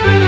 Thank